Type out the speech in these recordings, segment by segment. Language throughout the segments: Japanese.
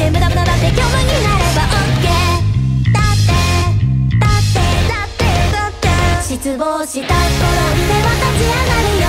て無駄無駄だってになれば OK だってだってだってだって失望した頃には立ち上がるよ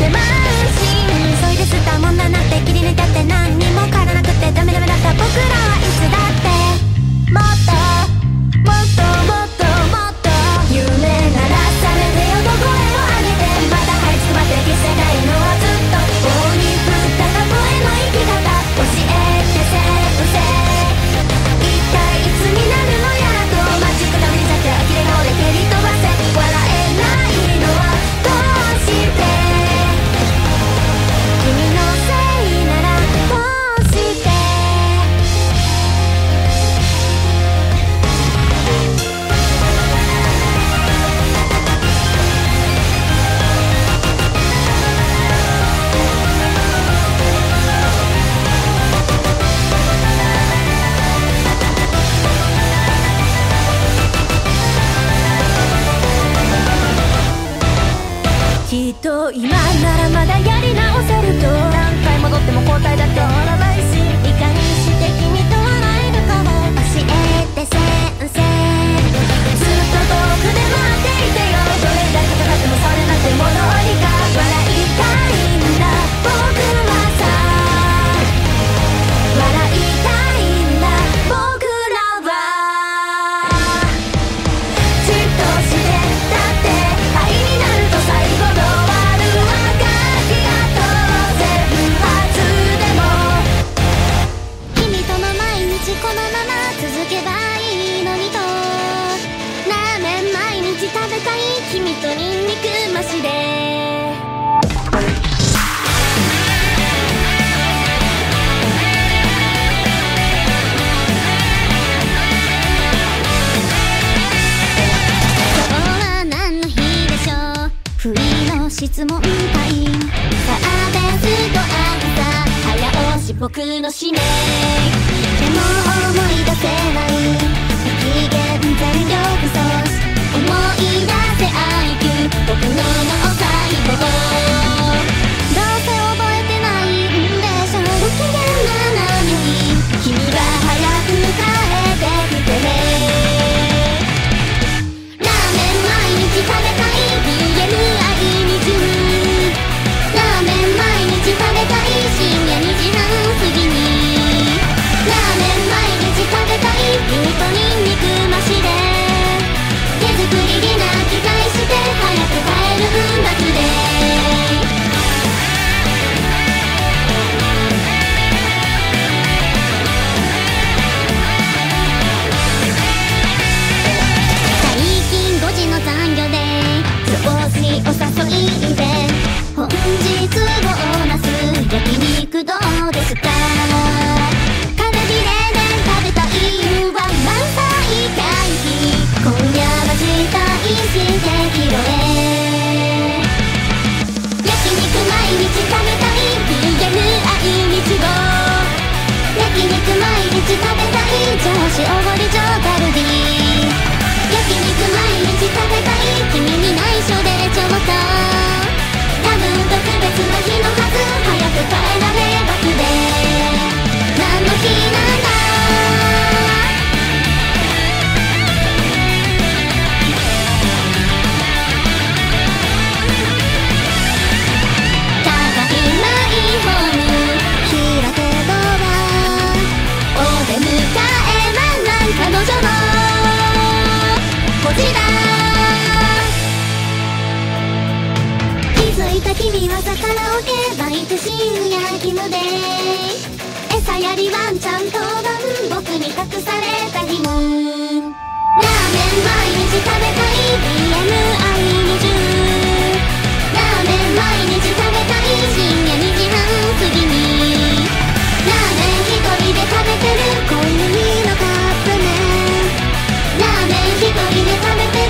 そいで吸ったもんだなってきり抜けてなんにもかわらなくてダメダメだったぼくらはいつだってて深夜義務で餌やりワンちゃんとガム僕に隠された疑問ラーメン毎日食べたい BMI20 ラーメン毎日食べたい深夜2時半過ぎにラーメン一人で食べてるコンビニのカップ麺ラーメン一人で食べてる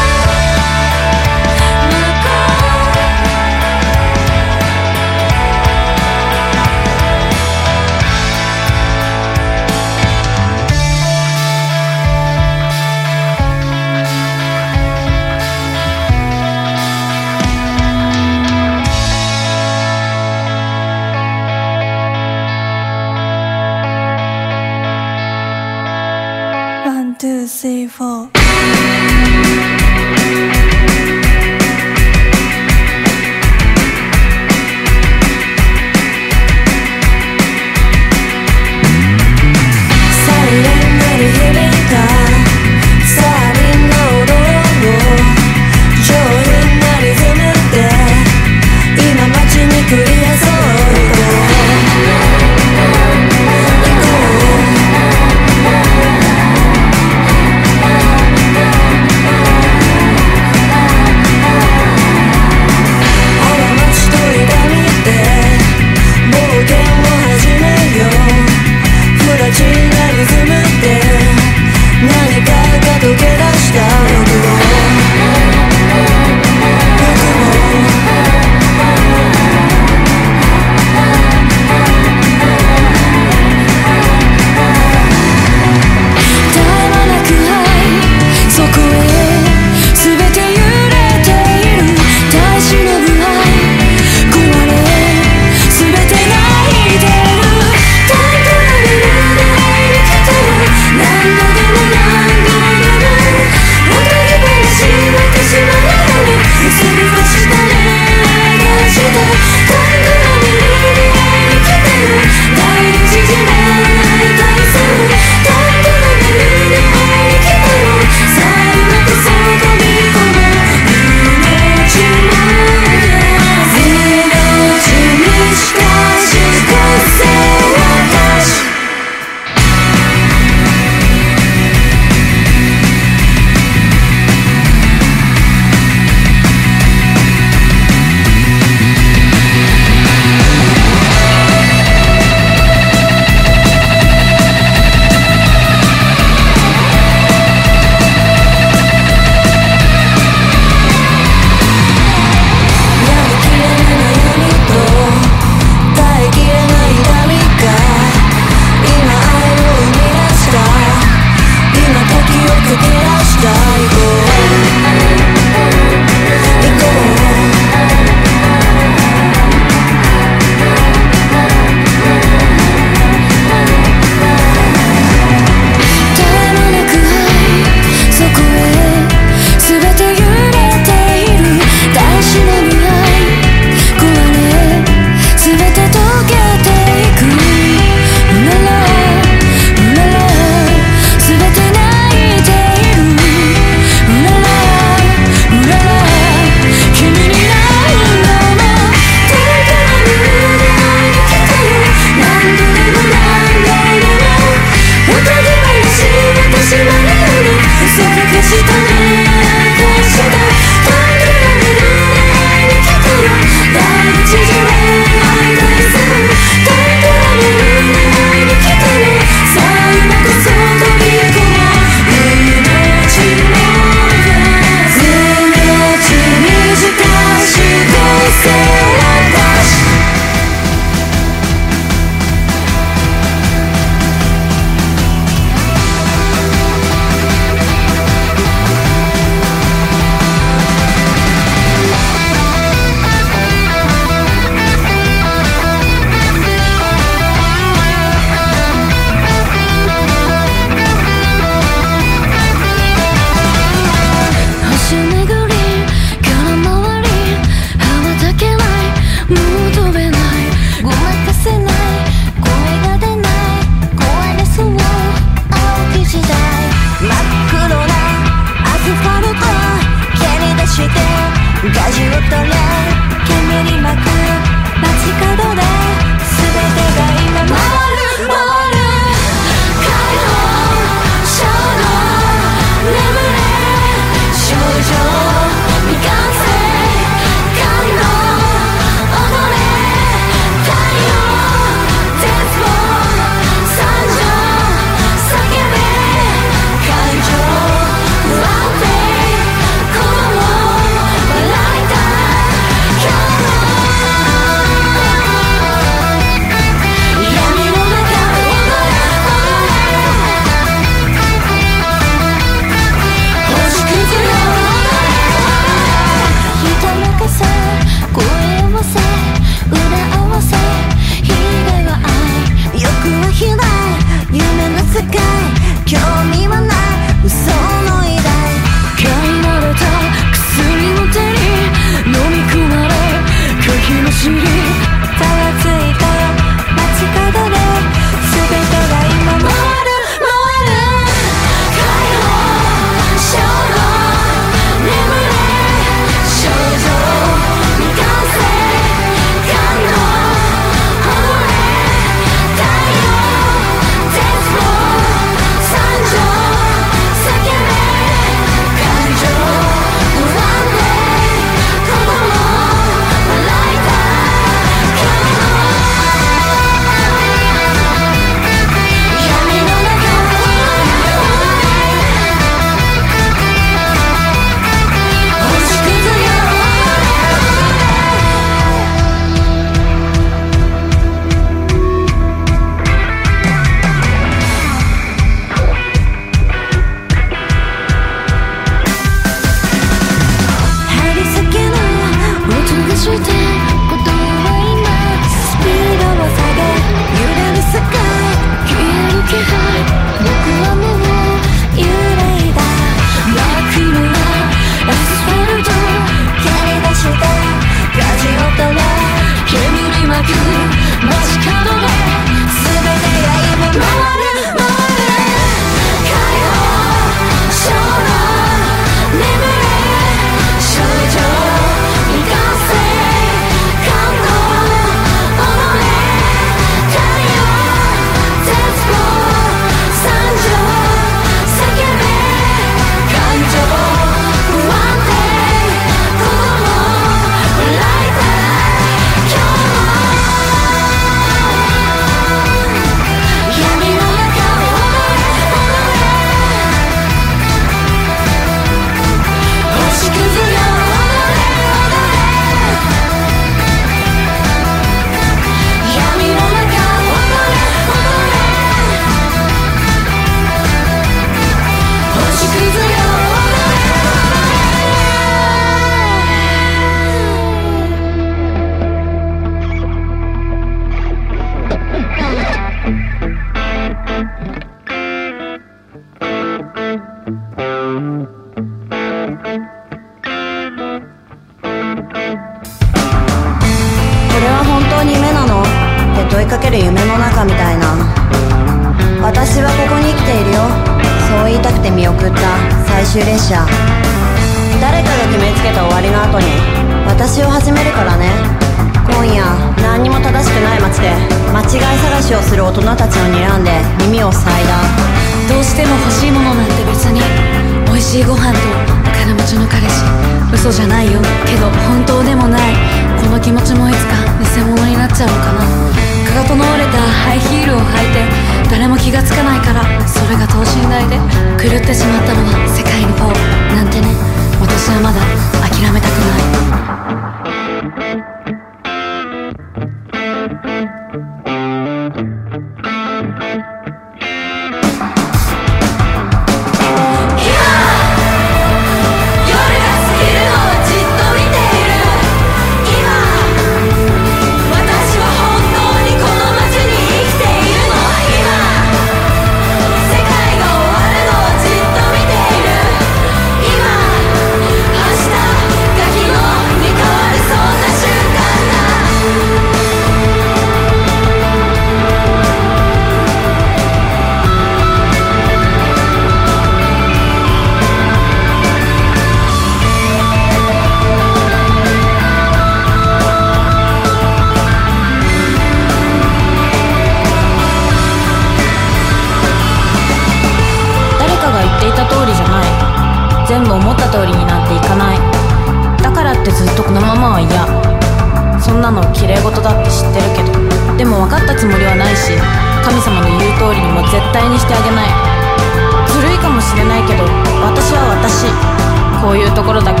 こういうところだけ。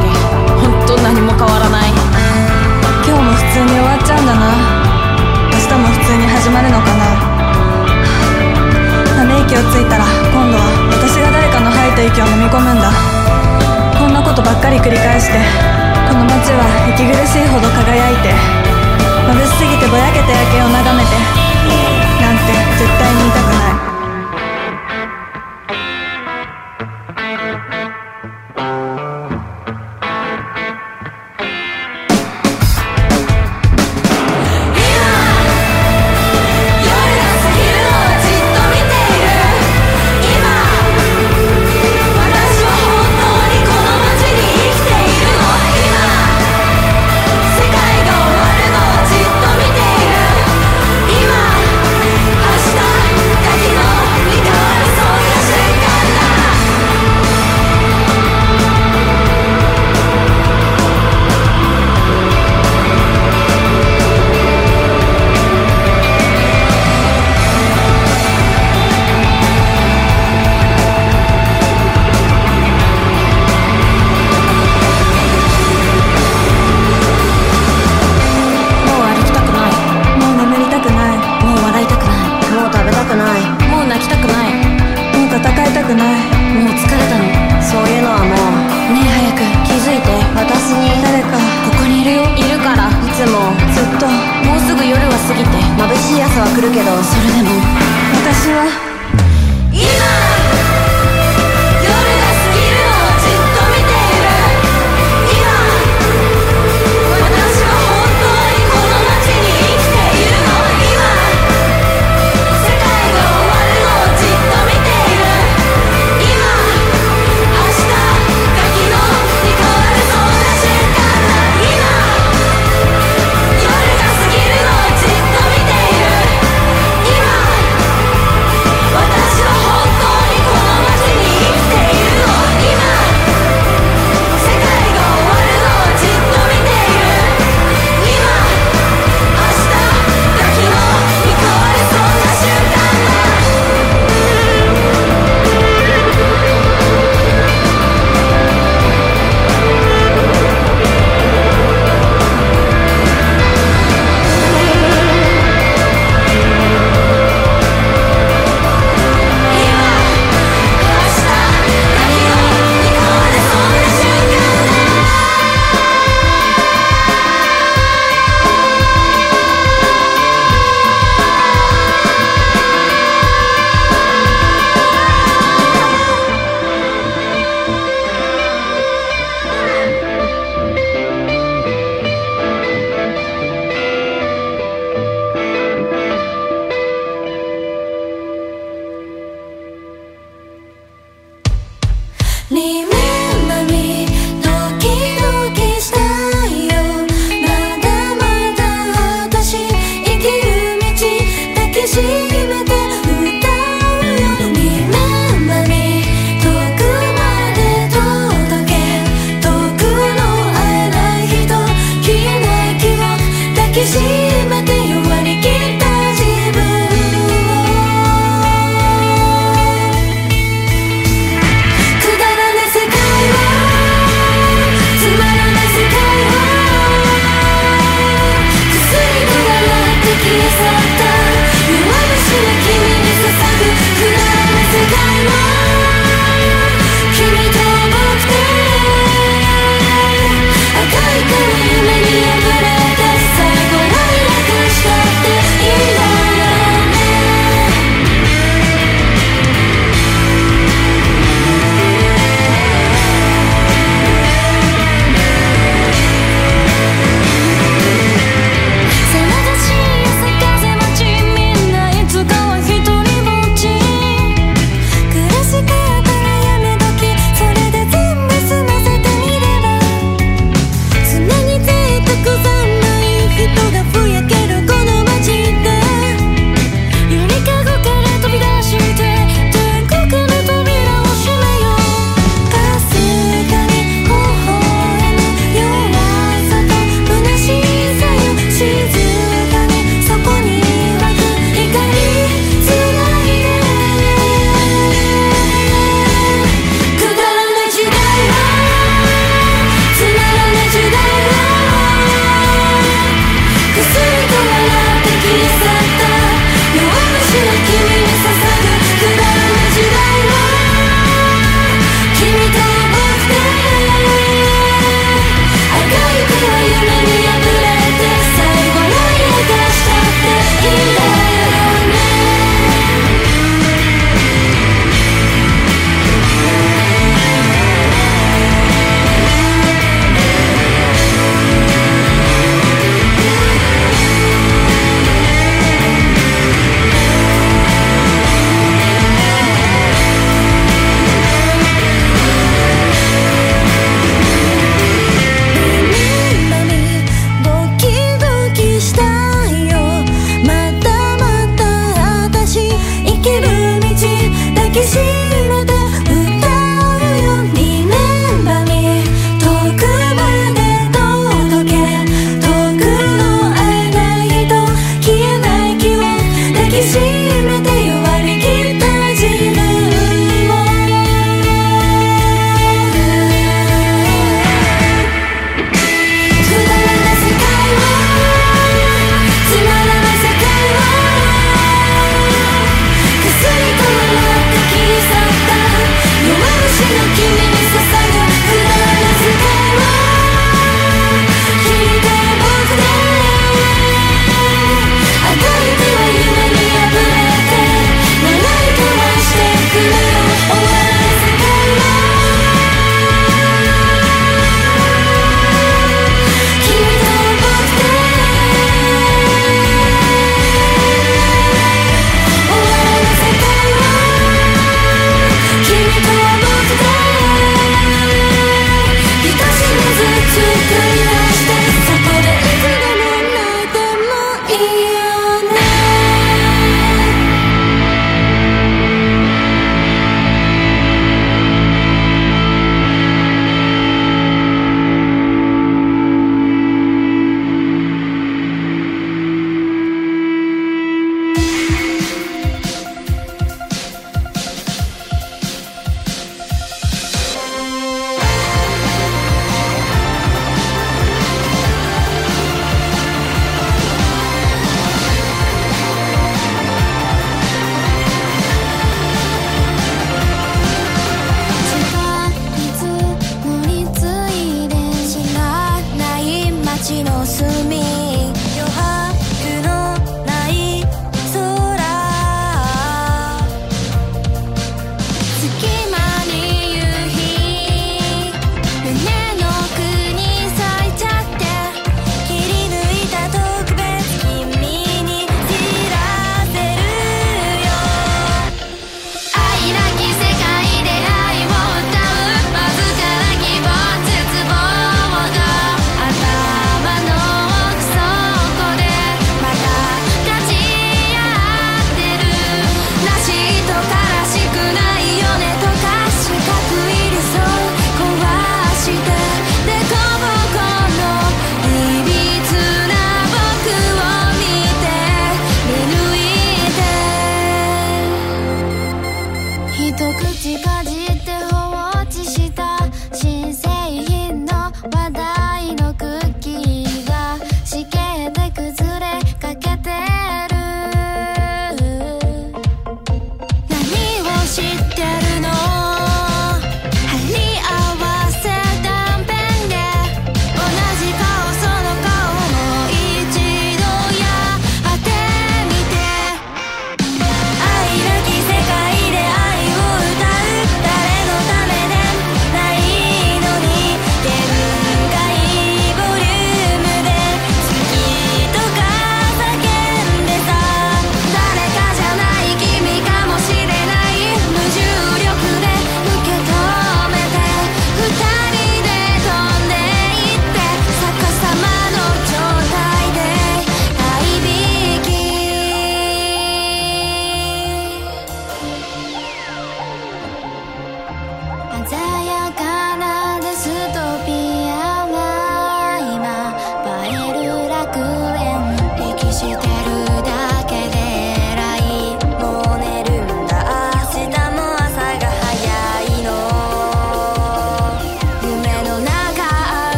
本当何も変わらない。今日も普通に終わっちゃうんだな。明日も普通に始まるのかな。ため息をついたら今度は私が誰かの吐いた息を飲み込むんだ。こんなことばっかり繰り返してこの街は息苦しいほど輝いて眩しすぎてぼやけた夜景を眺めてなんて絶対に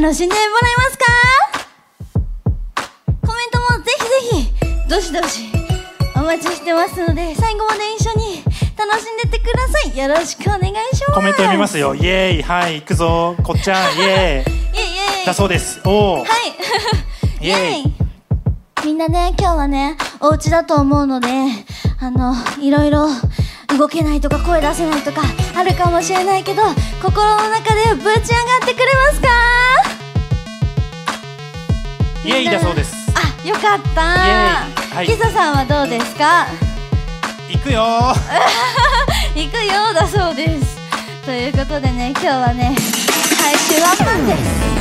楽しんでもらえますか？コメントもぜひぜひどしどしお待ちしてますので最後まで一緒に楽しんでってください。よろしくお願いします。コメント読みますよ。イエーイ。はい行くぞ。こっちゃん。イエーイ。イエイ。だそうです。おおはい。イエーイ。みんなね今日はねお家だと思うのであのいろいろ動けないとか声出せないとかあるかもしれないけど心の中でぶち上がってくれますか？イだそうです。あよかった。はい、キサさんはどうですか？行くよ。行くよだそうです。ということでね今日はね最終ワンマンです。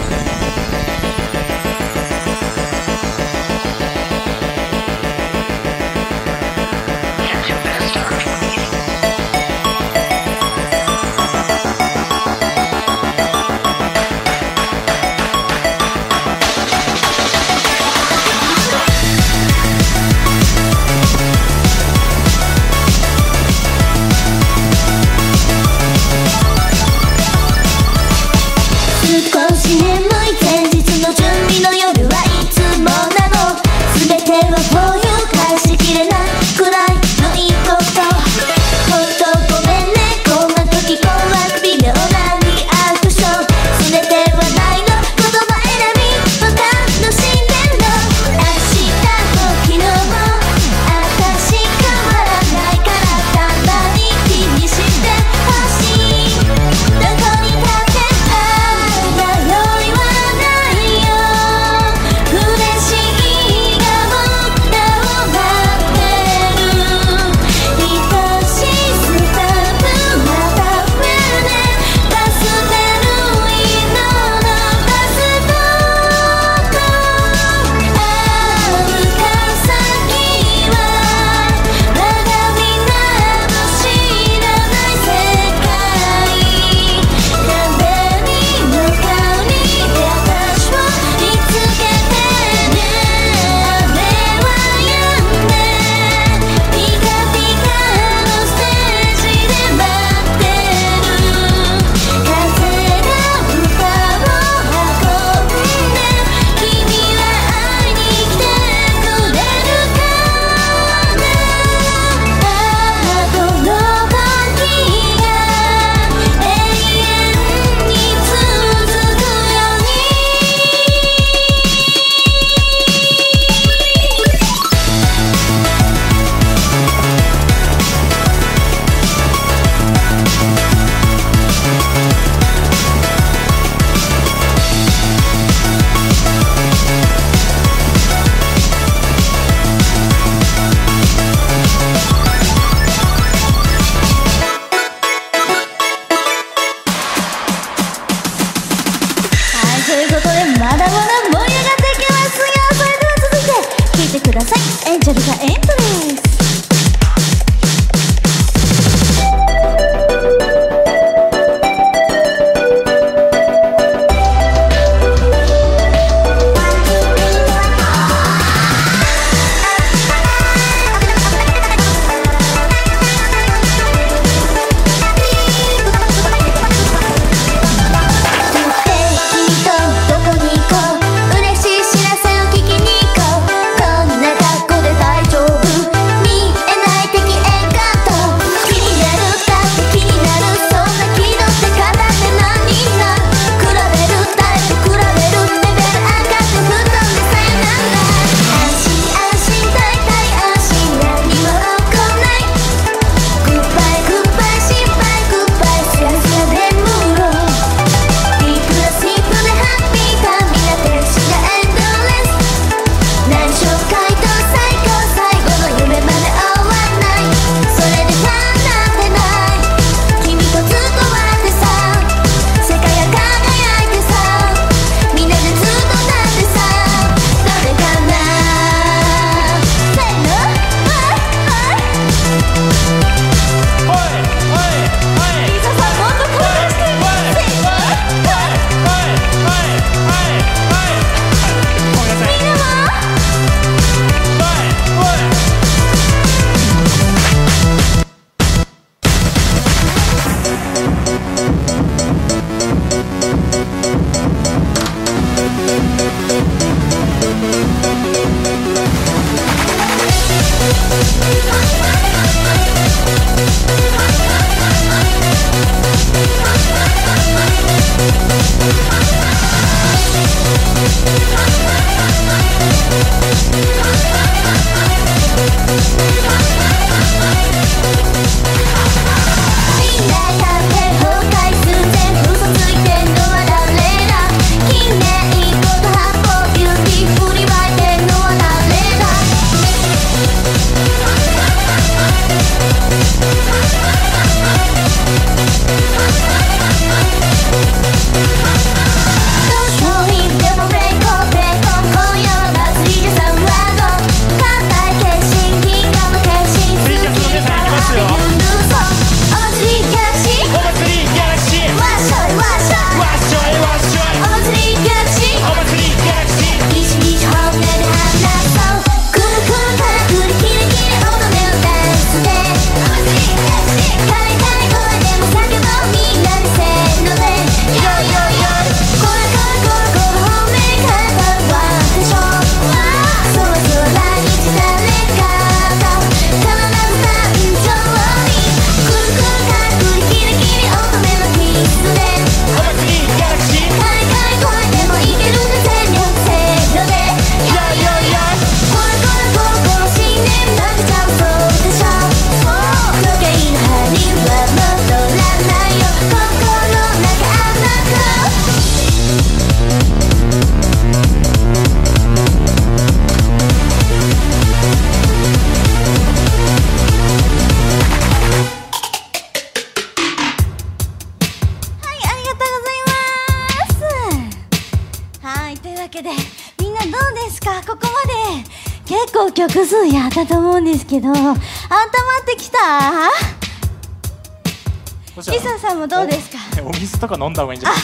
水とか飲んだ方がいいんじゃない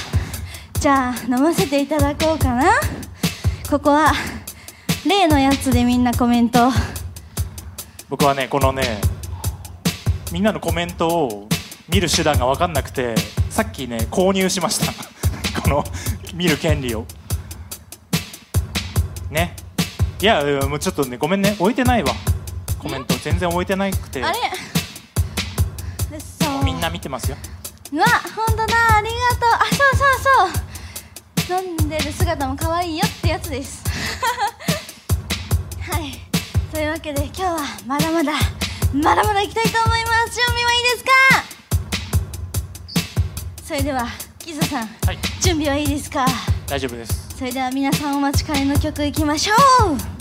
じゃあ飲ませていただこうかな。ここは例のやつでみんなコメント。僕はねこのねみんなのコメントを見る手段が分かんなくてさっきね購入しました。この見る権利を。ね。いやうんもうちょっとねごめんね。置いてないわ。コメント全然置いてなくて。あれ？みんな見てますよ。うわも可愛いよってやつです。はい。というわけで今日はまだまだまだまだ行きたいと思います。準備はいいですか？それではキザさん。はい。準備はいいですか？大丈夫です。それでは皆さんお待ちかねの曲いきましょう「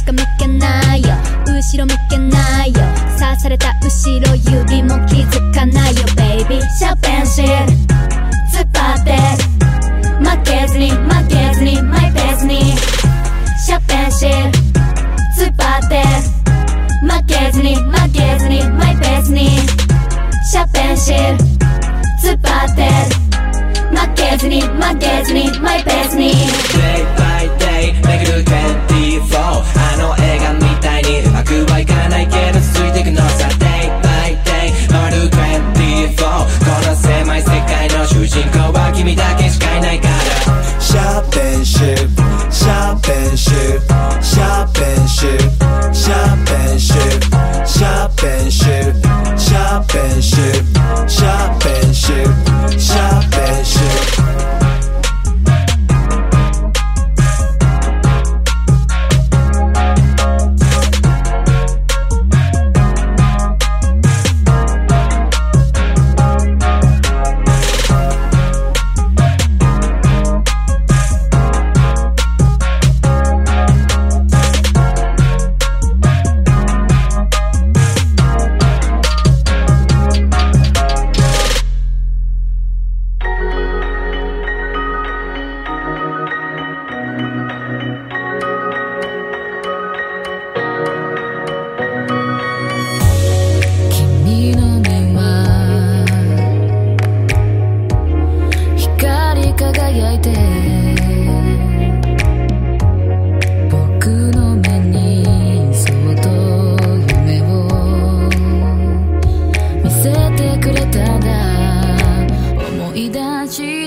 ask him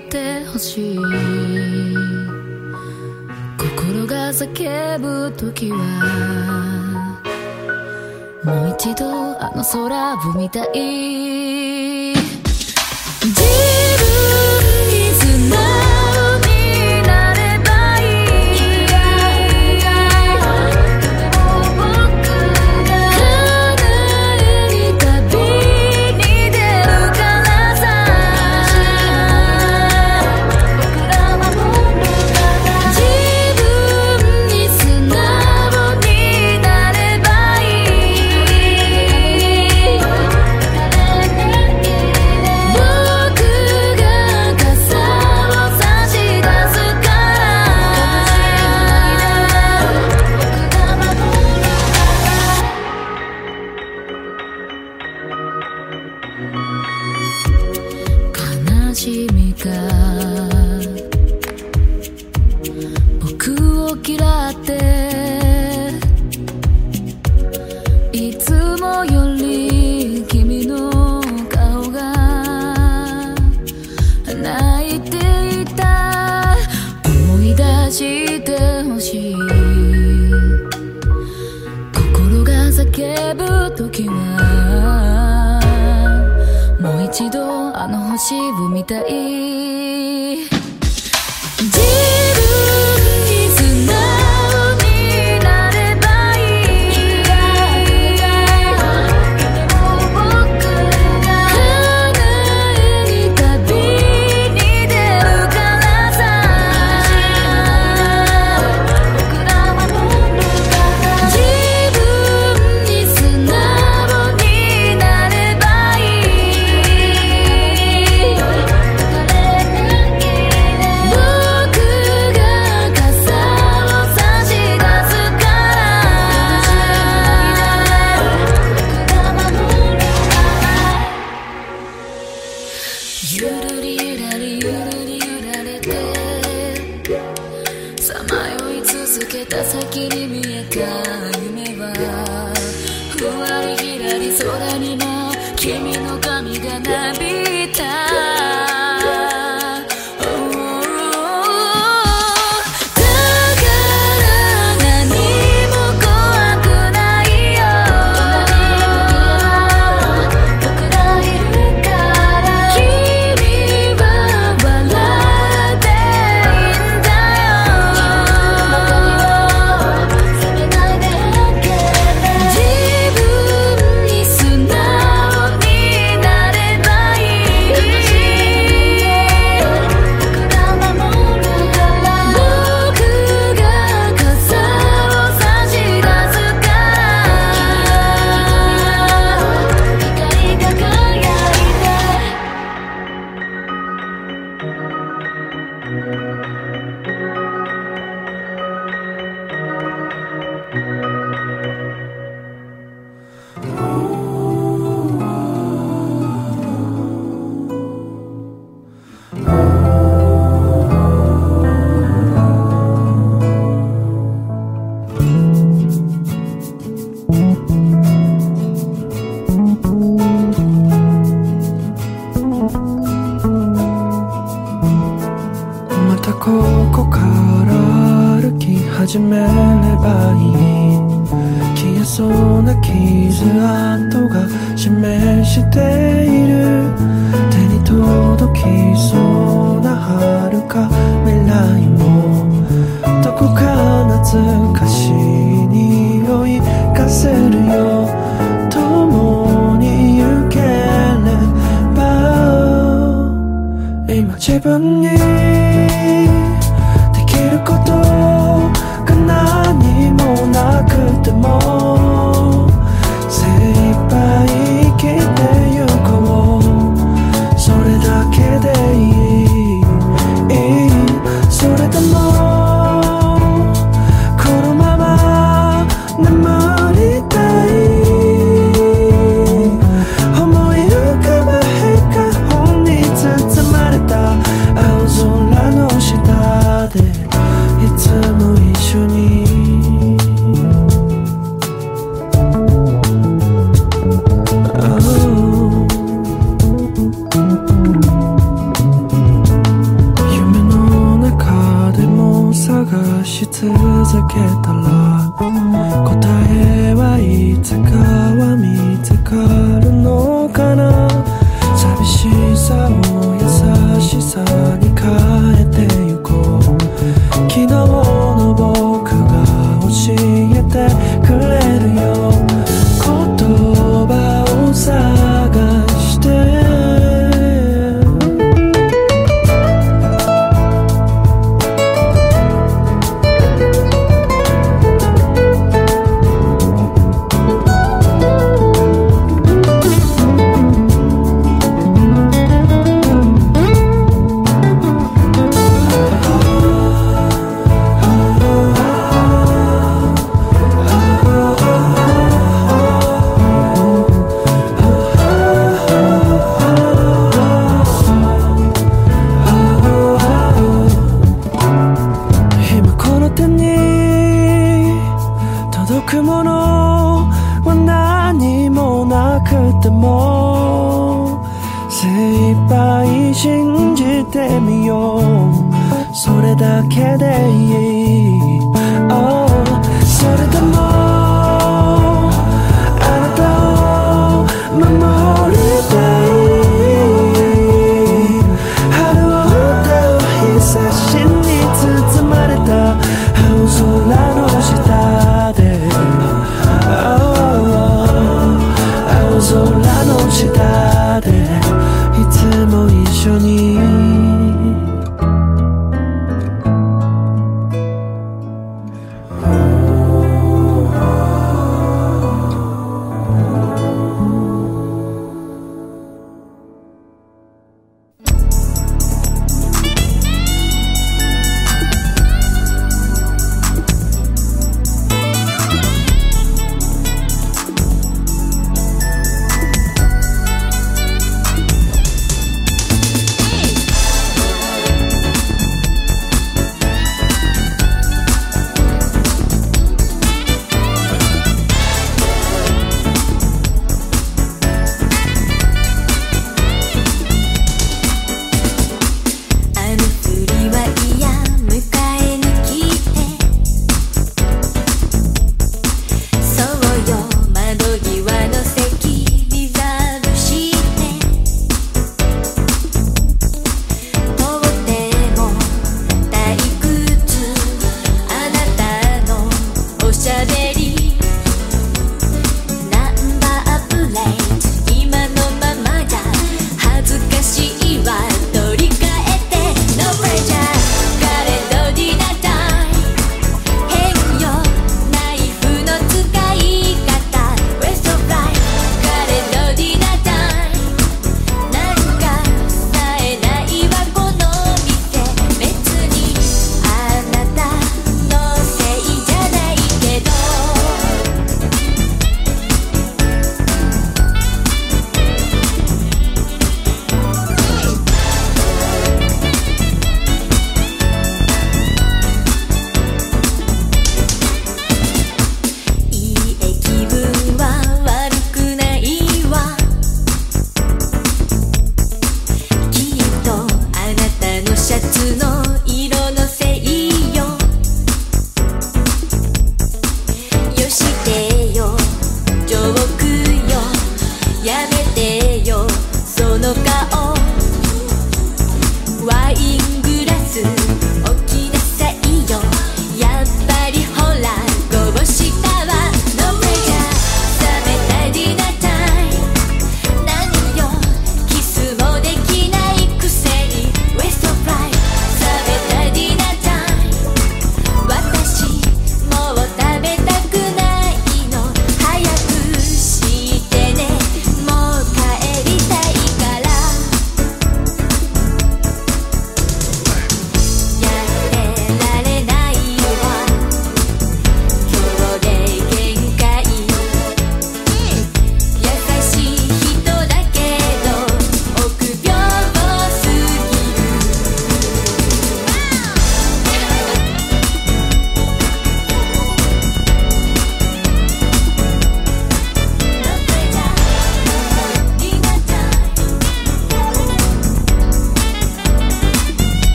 てほしい心が叫ぶ時はもう一度あの空を見たい me eh. that